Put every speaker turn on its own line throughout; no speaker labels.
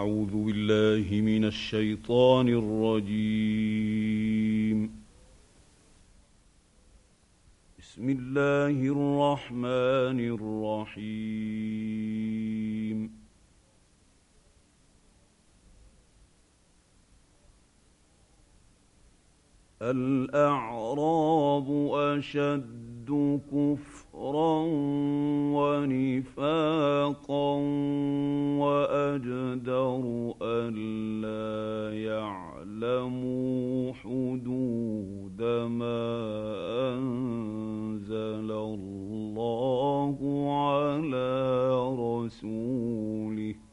أعوذ بالله من الشيطان الرجيم. بسم الله الرحمن الرحيم. الأعراب أشد كفرا ونفاقا وأجدر ألا يعلموا حدود ما أنزل الله على رسوله.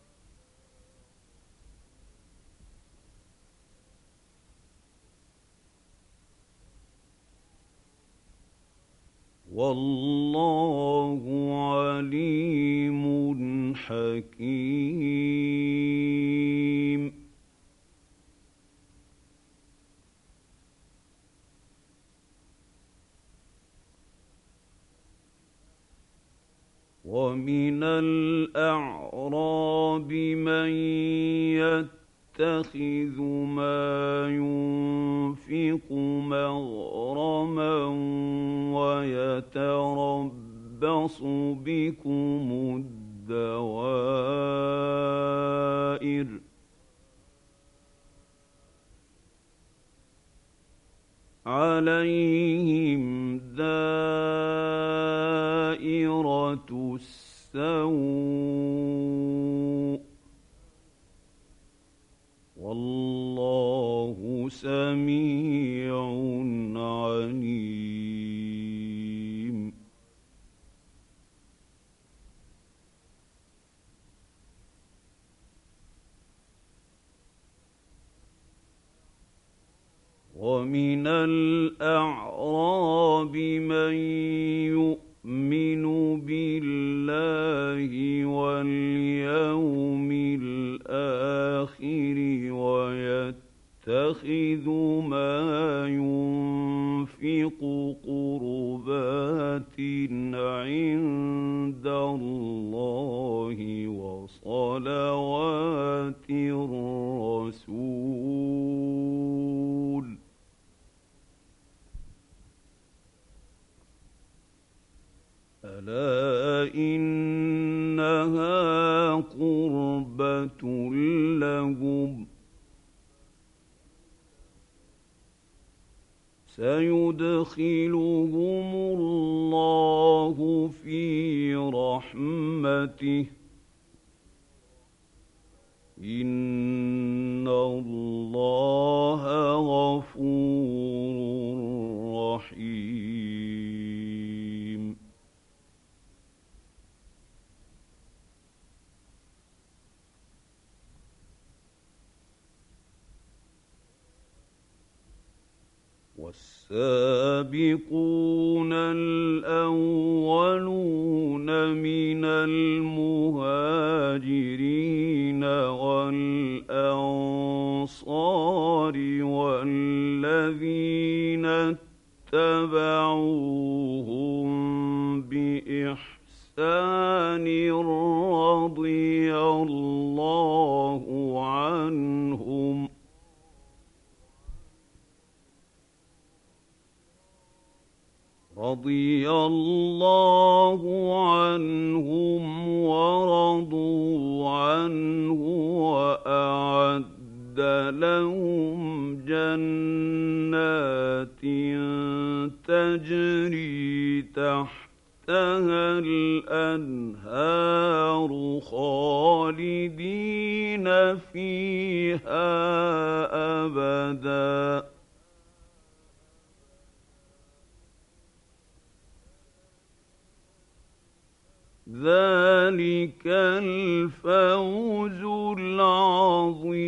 والله عليم حكيم. ومن الأعراب من يتخذ ما ينفق مغرما ويتربص بكم الدوائر عليهم دائرة السوء والله سميع عليم ومن الأعراب من والسابقون تحتها الأنهار خالدين فيها أبدا. ذلك الفوز العظيم.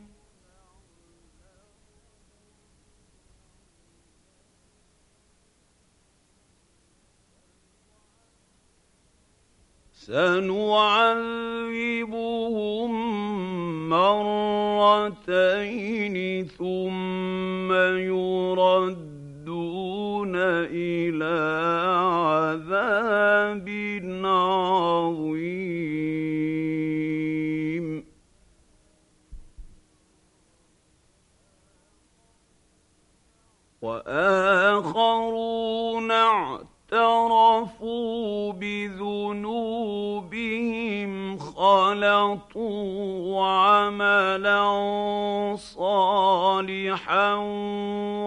سنعذبهم مرتين ثم يردون خلطوا عملا صالحا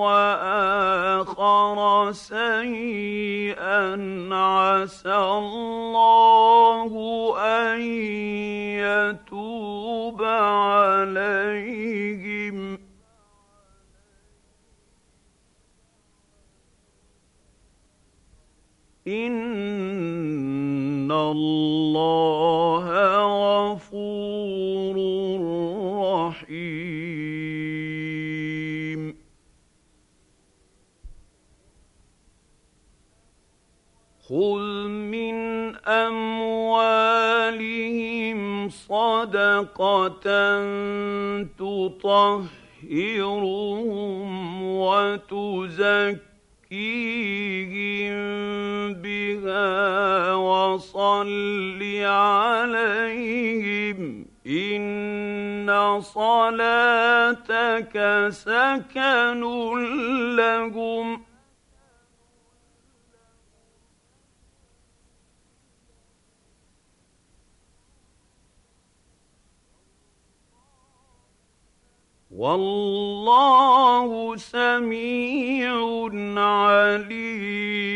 وآخر سيئا عسى الله أن يتوب عليهم. إن الله غفور رحيم. خذ من اموالهم صدقه تطهرهم وتزكي تزكيهم بها وصل عليهم ان صلاتك سكن لهم والله سميع عليم.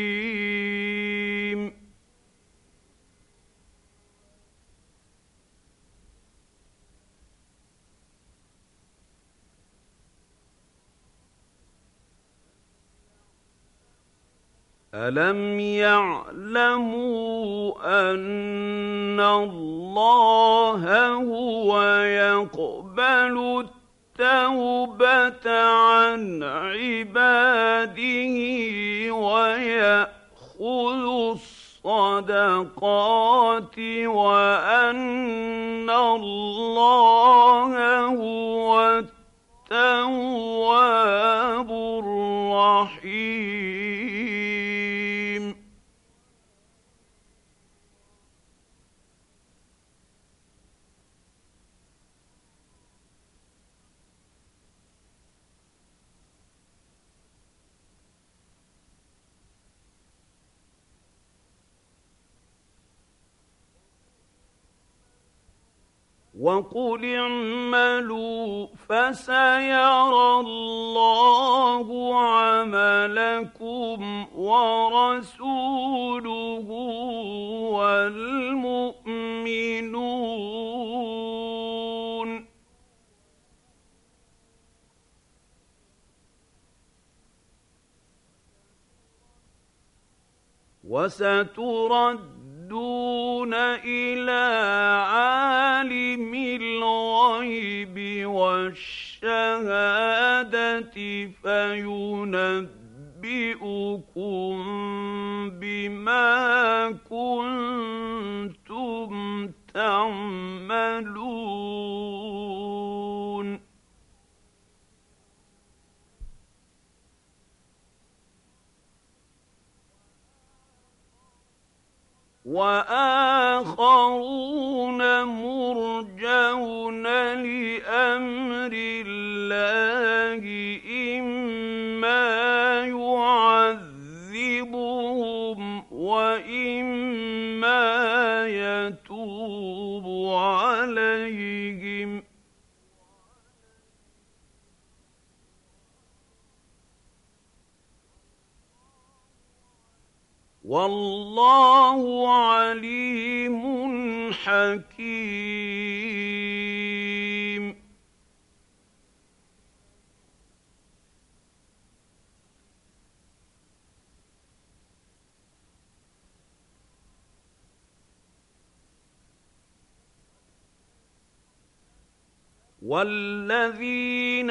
الم يعلموا ان الله هو يقبل التوبة عن عباده ويأخذ الصدقات وأن الله هو التواب الرحيم. وقل اعملوا فسيرى الله عملكم ورسوله والمؤمنون. وسترد يردون إلى والشهاده فينبئكم بما كنتم تعملون. وآخرون مرجون لأمر الله إما يعذبهم وإما يتوب عليهم والله عليم حكيم. والذين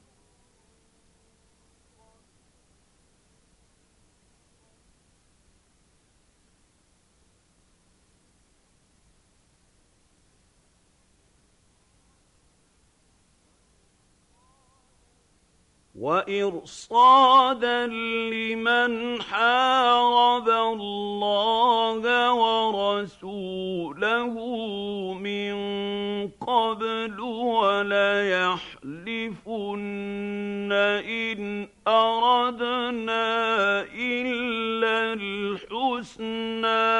وإرصادا لمن حارب الله ورسوله من قبل وليحلفن إن أردنا إلا الحسنى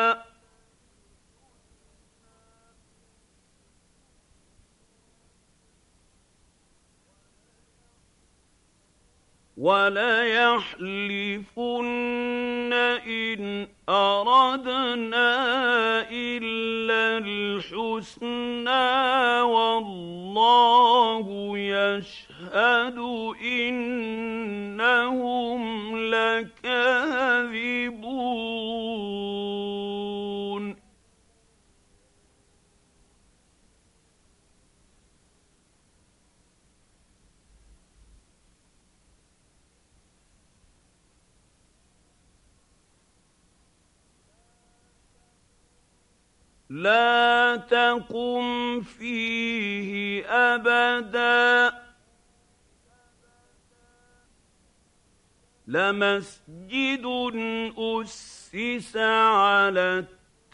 وليحلفن إن أردنا إلا الحسنى والله يشهد إنهم لكاذبون. لا تقم فيه أبدا. لمسجد أسس على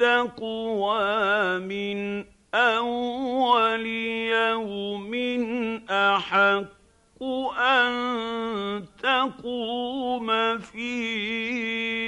التقوى من أول يوم أحق أن تقوم فيه.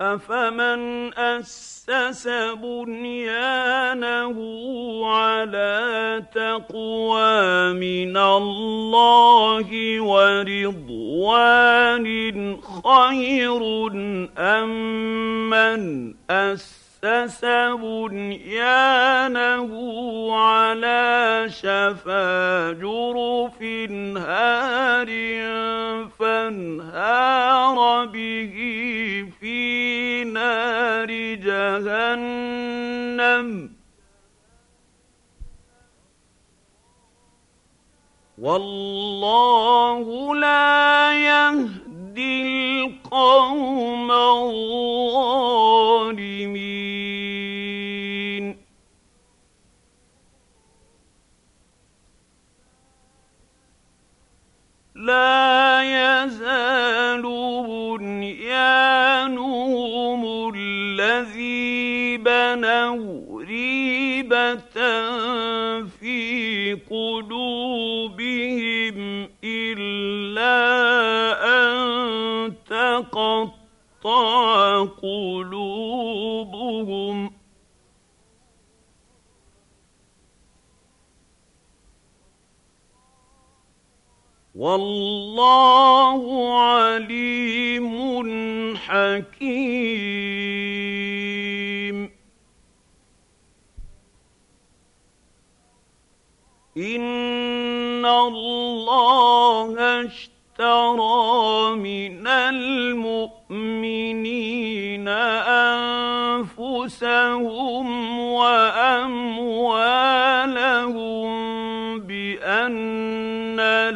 أفمن أسس بنيانه على تقوى من الله ورضوان خير أم من أسس أسس بنيانه على شفا جرف هار فانهار به في نار جهنم والله لا يهدي القوم الظالمين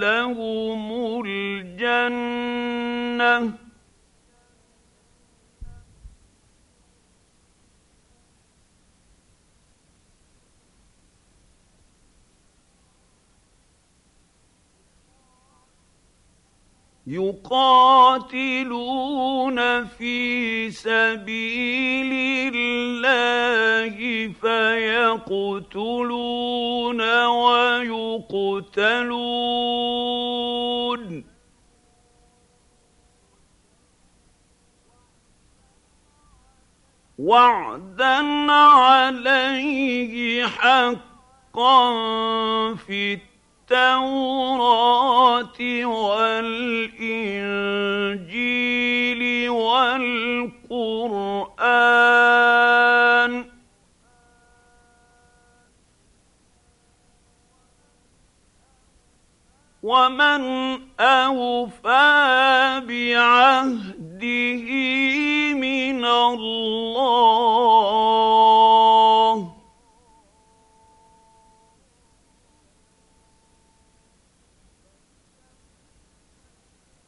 لهم يقاتلون في سبيل الله فيقتلون ويقتلون. وعدا عليه حقا في التوراة والإنجيل والقرآن. ومن أوفى بعهده من الله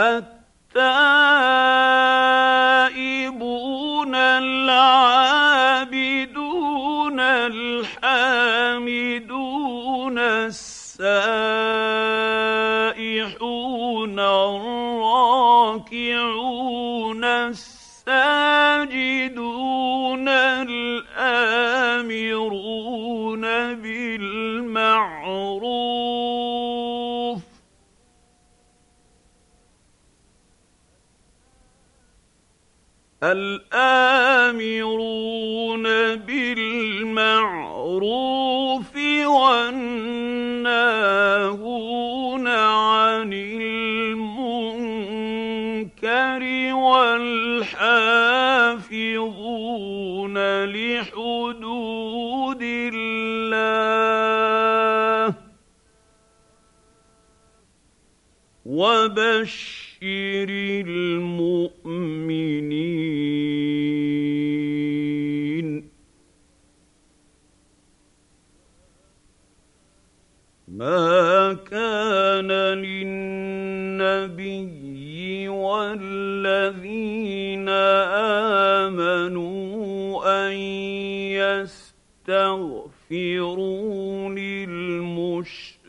التائبون العابدون الحامدون السائحون الراكعون وبشر المؤمنين. ما كان للنبي والذين آمنوا أن يستغفروا للمشركين.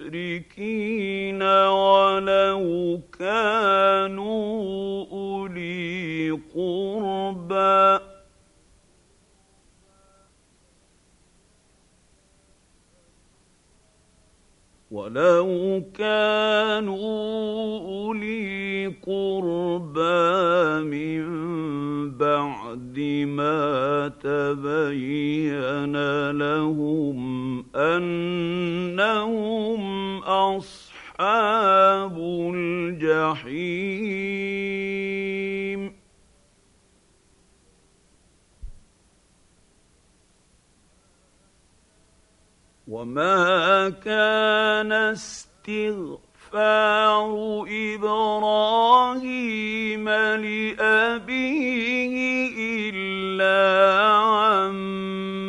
ولو كانوا أولي قربى ولو كانوا أولي قربى من بعد ما تبين لهم أنهم أصحاب الجحيم. وما كان استغفار إبراهيم لابيه الا عن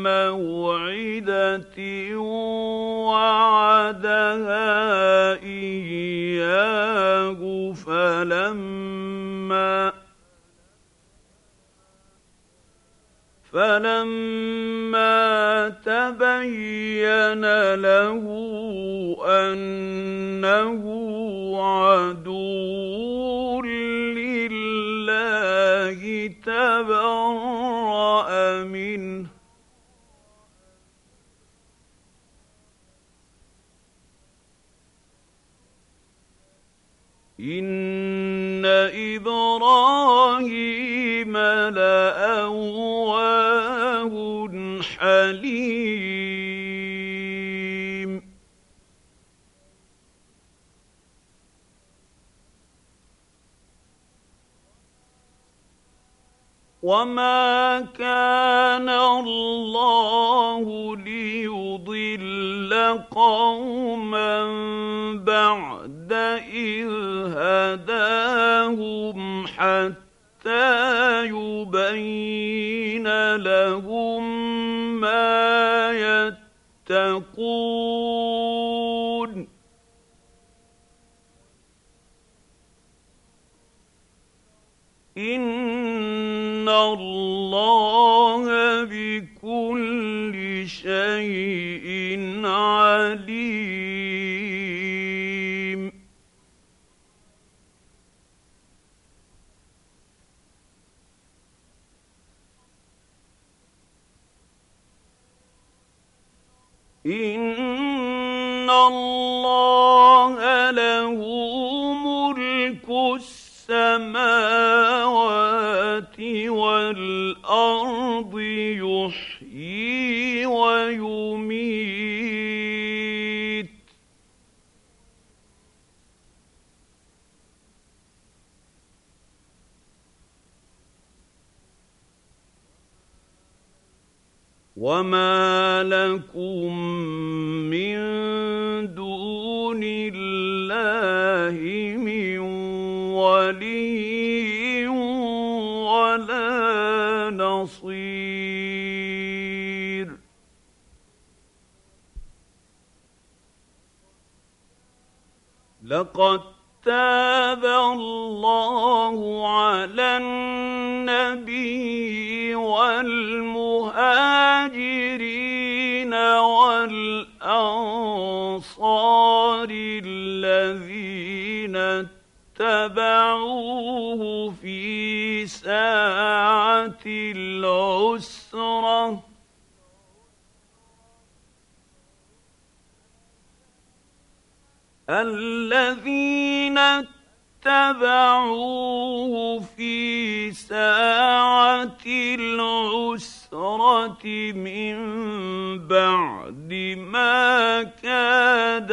موعده وعدها فلما تبين له أنه عدو لله تبرأ منه. إن حليم وما كان الله ليضل قوما بعد إذ هداهم حتى يبين لهم ما يتقون ان والارض يحيي ويميت. وما لكم من دون الله من ولي لقد تاب الله على النبي والمهاجرين والأنصار الذين اتبعوه في ساعة العسرة. الذين اتبعوه في ساعة العسرة من بعد ما كاد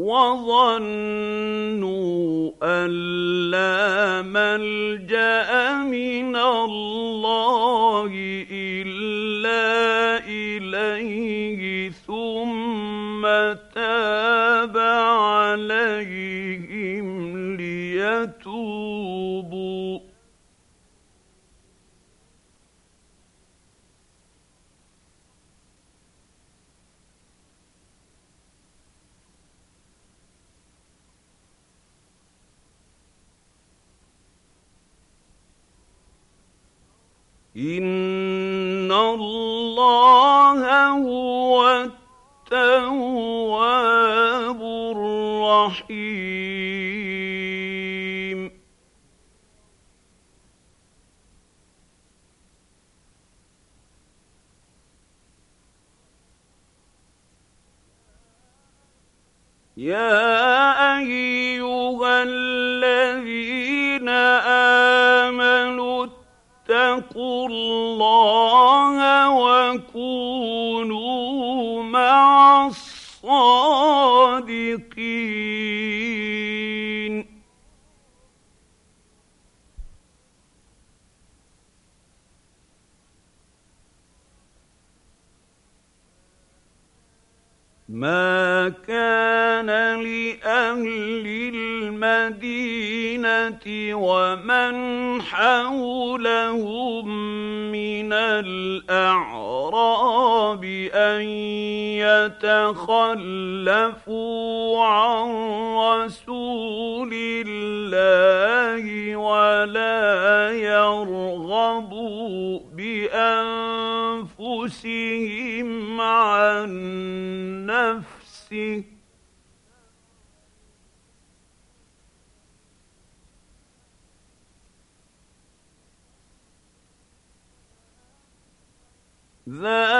وظنوا أن لا ملجأ من الله إلا إليه ثم تاب عليهم ان الله هو التواب الرحيم يا الله وكونوا مع الصادقين. ما كان لأهل المدينة ومن حولهم أن يتخلفوا عن رسول الله ولا يرغبوا بأنفسهم عن نفسه. ذلك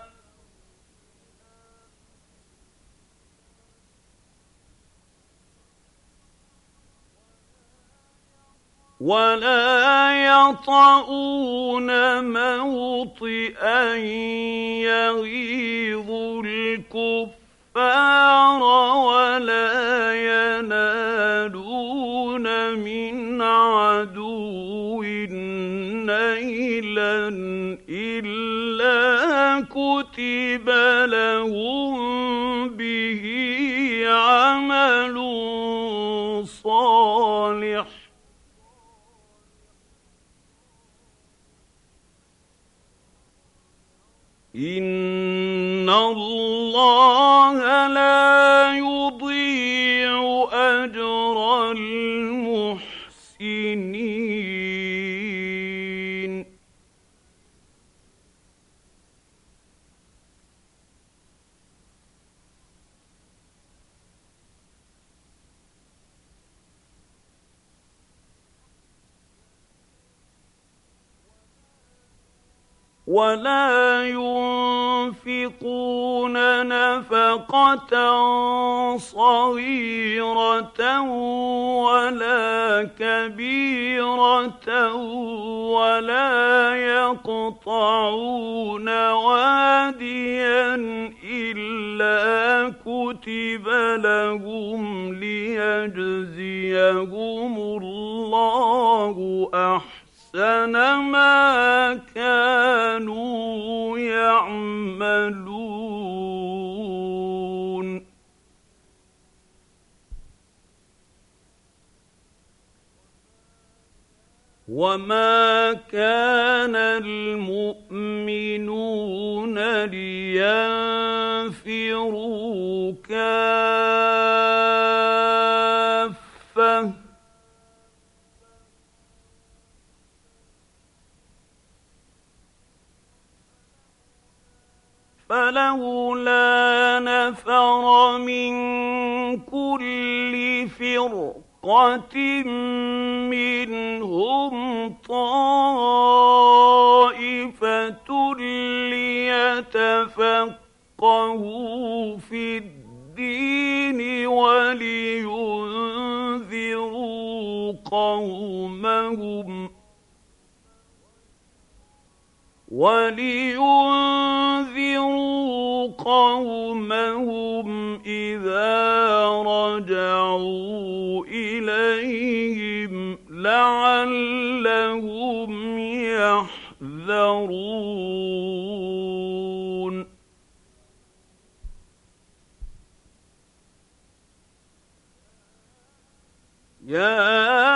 ولا يطؤون موطئا يغيظ الكفار ولا ينالون من عدو نيلا الا كتب لهم ولا ينفقون نفقة صغيرة ولا كبيرة ولا يقطعون واديا إلا كتب لهم ليجزيهم الله أحسن أحسن ما كانوا يعملون. وما كان المؤمنون لينفروا كافه فلولا نفر من كل فرقة منهم طائفة ليتفقهوا في الدين ولينذروا قومهم ۖ ولينذروا قومهم إذا رجعوا إليهم لعلهم يحذرون. يا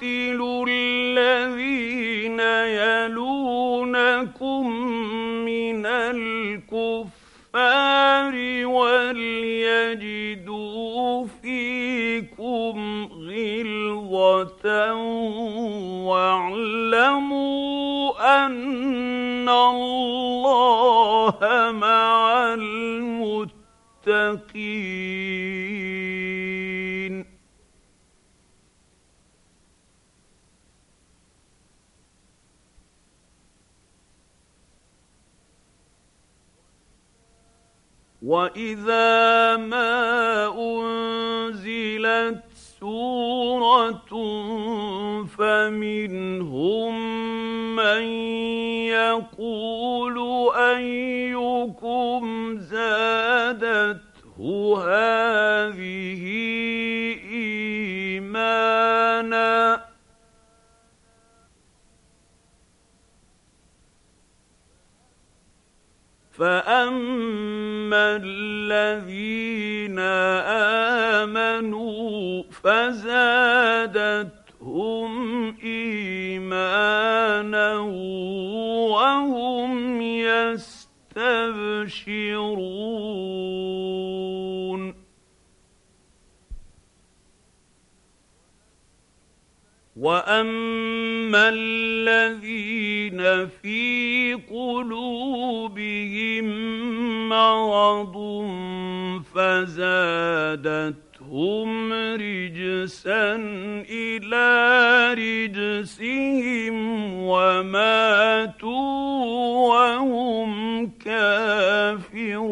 قاتلوا الذين يلونكم من الكفار وليجدوا فيكم غلظة أن الله مع المتقين واذا ما انزلت سوره فمنهم من يقول ايكم زادته هذه ايمانا فاما الذين آمنوا فزادتهم إيمانا وهم يستبشرون. وأما الذين في قلوبهم مرض فزادتهم رجسا إلى رجسهم وماتوا وهم كافرون.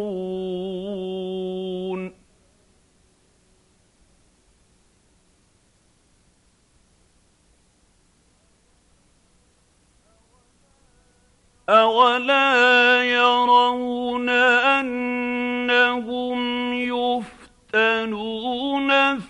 أولا يرون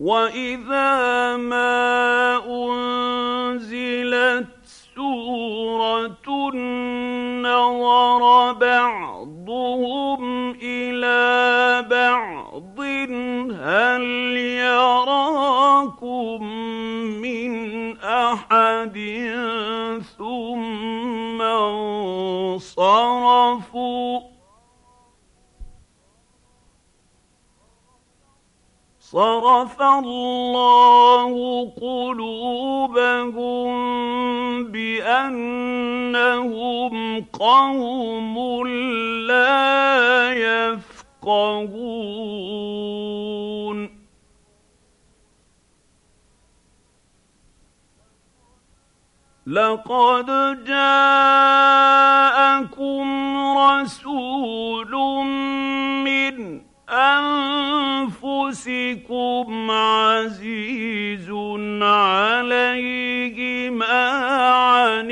واذا ما انزلت سوره نظر بعضهم صرف الله قلوبهم بأنهم قوم لا يفقهون. لقد جاءكم رسول من أنفسكم عزيز عليه ما